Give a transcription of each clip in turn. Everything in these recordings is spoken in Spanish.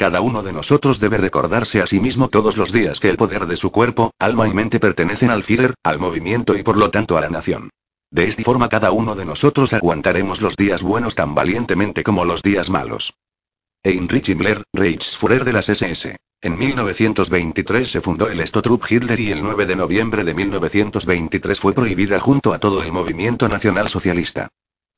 Cada uno de nosotros debe recordarse a sí mismo todos los días que el poder de su cuerpo, alma y mente pertenecen al Führer, al movimiento y por lo tanto a la nación. De esta forma cada uno de nosotros aguantaremos los días buenos tan valientemente como los días malos. Heinrich Himmler, Reichsführer de las SS. En 1923 se fundó el Stotrup Hitler y el 9 de noviembre de 1923 fue prohibida junto a todo el movimiento nacional socialista.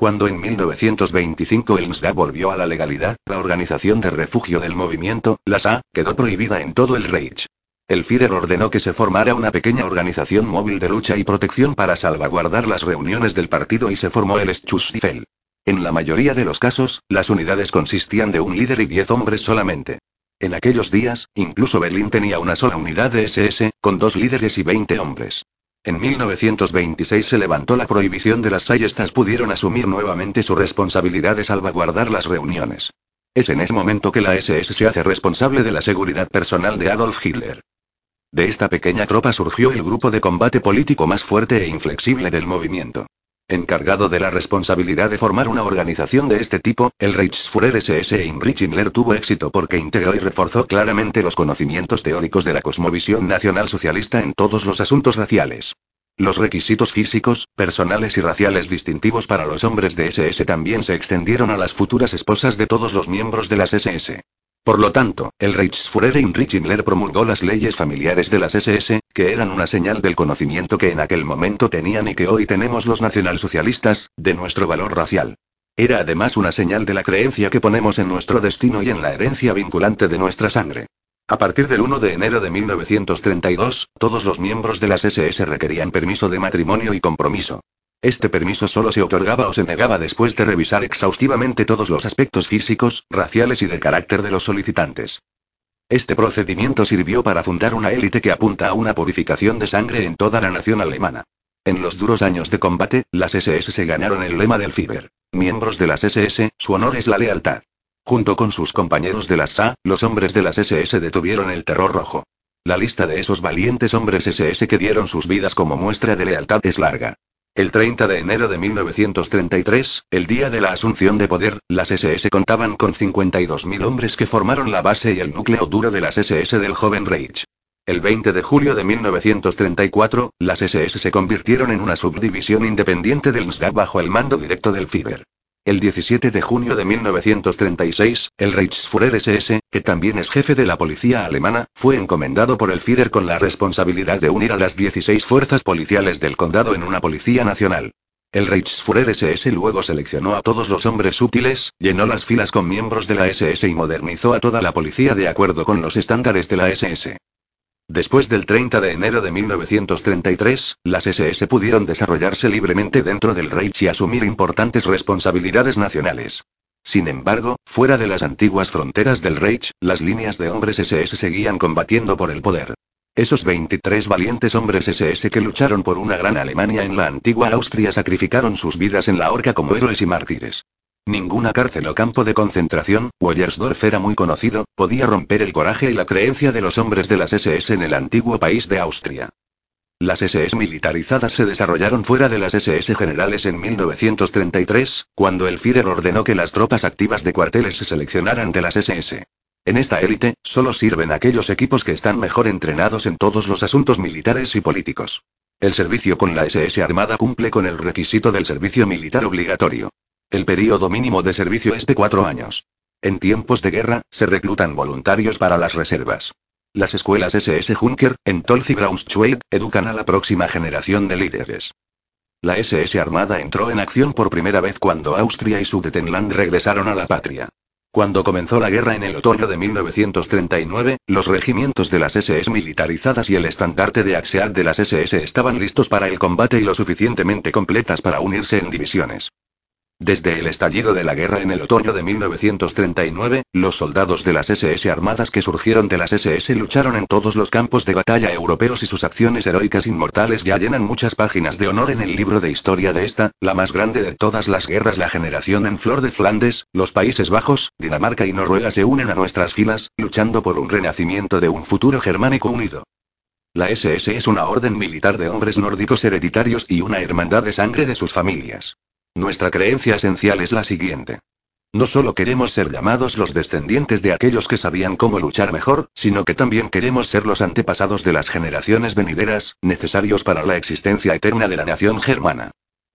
Cuando en 1925 el NSDAP volvió a la legalidad, la organización de refugio del movimiento, la SA, quedó prohibida en todo el Reich. El Führer ordenó que se formara una pequeña organización móvil de lucha y protección para salvaguardar las reuniones del partido y se formó el Schutzstaffel. En la mayoría de los casos, las unidades consistían de un líder y diez hombres solamente. En aquellos días, incluso Berlín tenía una sola unidad de SS, con dos líderes y 20 hombres. En 1926 se levantó la prohibición de las y estas pudieron asumir nuevamente su responsabilidad de salvaguardar las reuniones. Es en ese momento que la SS se hace responsable de la seguridad personal de Adolf Hitler. De esta pequeña tropa surgió el grupo de combate político más fuerte e inflexible del movimiento. Encargado de la responsabilidad de formar una organización de este tipo, el Reichsführer SS Heinrich Himmler tuvo éxito porque integró y reforzó claramente los conocimientos teóricos de la cosmovisión nacional socialista en todos los asuntos raciales. Los requisitos físicos, personales y raciales distintivos para los hombres de SS también se extendieron a las futuras esposas de todos los miembros de las SS. Por lo tanto, el Reichsführer Heinrich Himmler promulgó las leyes familiares de las SS, que eran una señal del conocimiento que en aquel momento tenían y que hoy tenemos los nacionalsocialistas, de nuestro valor racial. Era además una señal de la creencia que ponemos en nuestro destino y en la herencia vinculante de nuestra sangre. A partir del 1 de enero de 1932, todos los miembros de las SS requerían permiso de matrimonio y compromiso. Este permiso solo se otorgaba o se negaba después de revisar exhaustivamente todos los aspectos físicos, raciales y de carácter de los solicitantes. Este procedimiento sirvió para fundar una élite que apunta a una purificación de sangre en toda la nación alemana. En los duros años de combate, las SS se ganaron el lema del Führer. Miembros de las SS, su honor es la lealtad. Junto con sus compañeros de las SA, los hombres de las SS detuvieron el terror rojo. La lista de esos valientes hombres SS que dieron sus vidas como muestra de lealtad es larga. El 30 de enero de 1933, el día de la asunción de poder, las SS contaban con 52.000 hombres que formaron la base y el núcleo duro de las SS del joven Reich. El 20 de julio de 1934, las SS se convirtieron en una subdivisión independiente del NSDAP bajo el mando directo del Führer. El 17 de junio de 1936, el Reichsführer SS, que también es jefe de la policía alemana, fue encomendado por el Führer con la responsabilidad de unir a las 16 fuerzas policiales del condado en una policía nacional. El Reichsführer SS luego seleccionó a todos los hombres útiles, llenó las filas con miembros de la SS y modernizó a toda la policía de acuerdo con los estándares de la SS. Después del 30 de enero de 1933, las SS pudieron desarrollarse libremente dentro del Reich y asumir importantes responsabilidades nacionales. Sin embargo, fuera de las antiguas fronteras del Reich, las líneas de hombres SS seguían combatiendo por el poder. Esos 23 valientes hombres SS que lucharon por una gran Alemania en la antigua Austria sacrificaron sus vidas en la horca como héroes y mártires. Ninguna cárcel o campo de concentración, Wollersdorf era muy conocido, podía romper el coraje y la creencia de los hombres de las SS en el antiguo país de Austria. Las SS militarizadas se desarrollaron fuera de las SS generales en 1933, cuando el Führer ordenó que las tropas activas de cuarteles se seleccionaran de las SS. En esta élite, solo sirven aquellos equipos que están mejor entrenados en todos los asuntos militares y políticos. El servicio con la SS Armada cumple con el requisito del servicio militar obligatorio. El período mínimo de servicio es de cuatro años. En tiempos de guerra, se reclutan voluntarios para las reservas. Las escuelas SS Junker, en Tolz y Braunschweig, educan a la próxima generación de líderes. La SS Armada entró en acción por primera vez cuando Austria y Sudetenland regresaron a la patria. Cuando comenzó la guerra en el otoño de 1939, los regimientos de las SS militarizadas y el estandarte de Axial de las SS estaban listos para el combate y lo suficientemente completas para unirse en divisiones. Desde el estallido de la guerra en el otoño de 1939, los soldados de las SS armadas que surgieron de las SS lucharon en todos los campos de batalla europeos y sus acciones heroicas inmortales ya llenan muchas páginas de honor en el libro de historia de esta, la más grande de todas las guerras. La generación en flor de Flandes, los Países Bajos, Dinamarca y Noruega se unen a nuestras filas, luchando por un renacimiento de un futuro germánico unido. La SS es una orden militar de hombres nórdicos hereditarios y una hermandad de sangre de sus familias. Nuestra creencia esencial es la siguiente. No solo queremos ser llamados los descendientes de aquellos que sabían cómo luchar mejor, sino que también queremos ser los antepasados de las generaciones venideras, necesarios para la existencia eterna de la nación germana.